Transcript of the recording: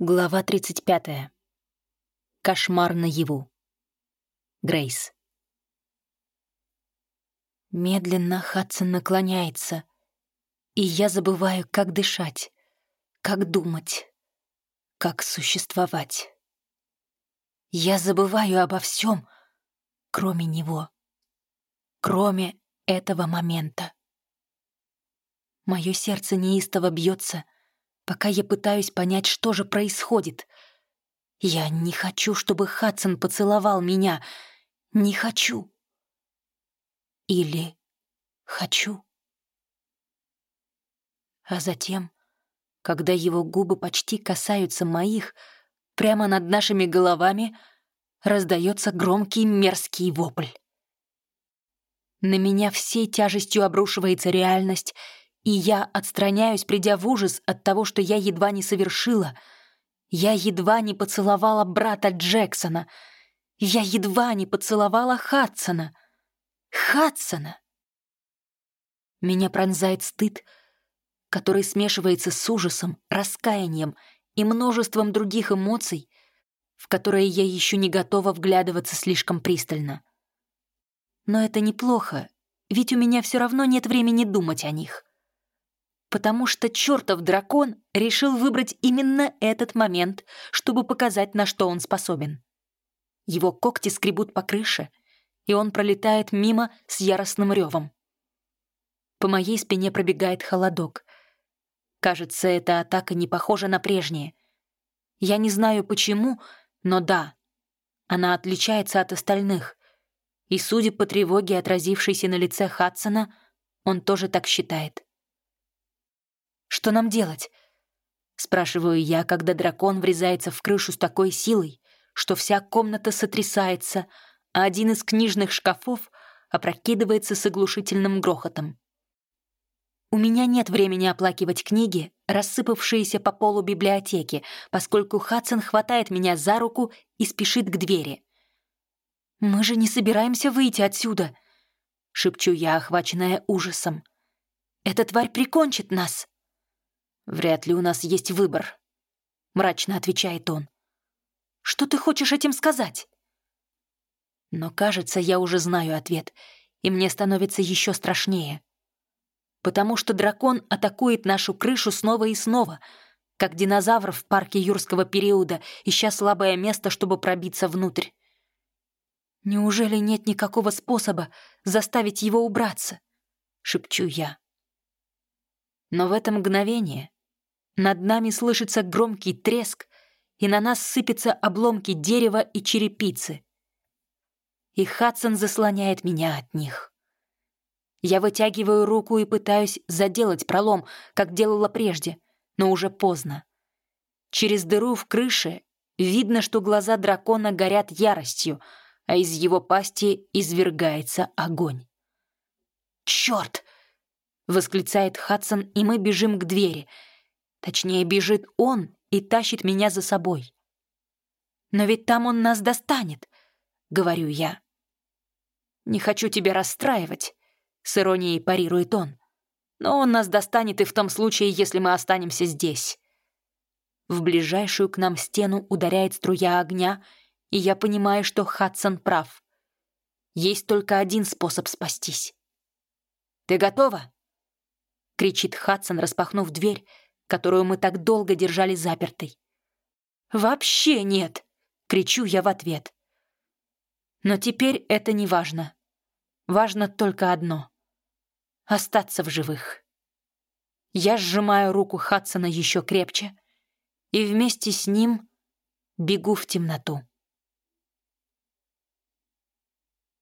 Глава 35. Кошмар наяву. Грейс. Медленно Хадсон наклоняется, и я забываю, как дышать, как думать, как существовать. Я забываю обо всем, кроме него, кроме этого момента. Мое сердце неистово бьется — пока я пытаюсь понять, что же происходит. Я не хочу, чтобы Хадсон поцеловал меня. Не хочу. Или хочу. А затем, когда его губы почти касаются моих, прямо над нашими головами раздается громкий мерзкий вопль. На меня всей тяжестью обрушивается реальность — и я отстраняюсь, придя в ужас от того, что я едва не совершила. Я едва не поцеловала брата Джексона. Я едва не поцеловала Хадсона. Хадсона! Меня пронзает стыд, который смешивается с ужасом, раскаянием и множеством других эмоций, в которые я еще не готова вглядываться слишком пристально. Но это неплохо, ведь у меня все равно нет времени думать о них потому что чертов дракон решил выбрать именно этот момент, чтобы показать, на что он способен. Его когти скребут по крыше, и он пролетает мимо с яростным ревом. По моей спине пробегает холодок. Кажется, эта атака не похожа на прежние. Я не знаю почему, но да, она отличается от остальных. И, судя по тревоге, отразившейся на лице Хадсона, он тоже так считает. Что нам делать?» Спрашиваю я, когда дракон врезается в крышу с такой силой, что вся комната сотрясается, а один из книжных шкафов опрокидывается с оглушительным грохотом. У меня нет времени оплакивать книги, рассыпавшиеся по полу библиотеки, поскольку Хадсон хватает меня за руку и спешит к двери. «Мы же не собираемся выйти отсюда!» — шепчу я, охваченная ужасом. «Эта тварь прикончит нас!» «Вряд ли у нас есть выбор», — мрачно отвечает он. «Что ты хочешь этим сказать?» Но, кажется, я уже знаю ответ, и мне становится еще страшнее. Потому что дракон атакует нашу крышу снова и снова, как динозавр в парке юрского периода, ища слабое место, чтобы пробиться внутрь. «Неужели нет никакого способа заставить его убраться?» — шепчу я. Но в это мгновение над нами слышится громкий треск, и на нас сыпятся обломки дерева и черепицы. И Хадсон заслоняет меня от них. Я вытягиваю руку и пытаюсь заделать пролом, как делала прежде, но уже поздно. Через дыру в крыше видно, что глаза дракона горят яростью, а из его пасти извергается огонь. «Чёрт!» — восклицает Хадсон, и мы бежим к двери — Точнее, бежит он и тащит меня за собой. «Но ведь там он нас достанет», — говорю я. «Не хочу тебя расстраивать», — с иронией парирует он. «Но он нас достанет и в том случае, если мы останемся здесь». В ближайшую к нам стену ударяет струя огня, и я понимаю, что Хадсон прав. Есть только один способ спастись. «Ты готова?» — кричит Хадсон, распахнув дверь, которую мы так долго держали запертой. «Вообще нет!» — кричу я в ответ. Но теперь это не важно. Важно только одно — остаться в живых. Я сжимаю руку Хадсона еще крепче и вместе с ним бегу в темноту.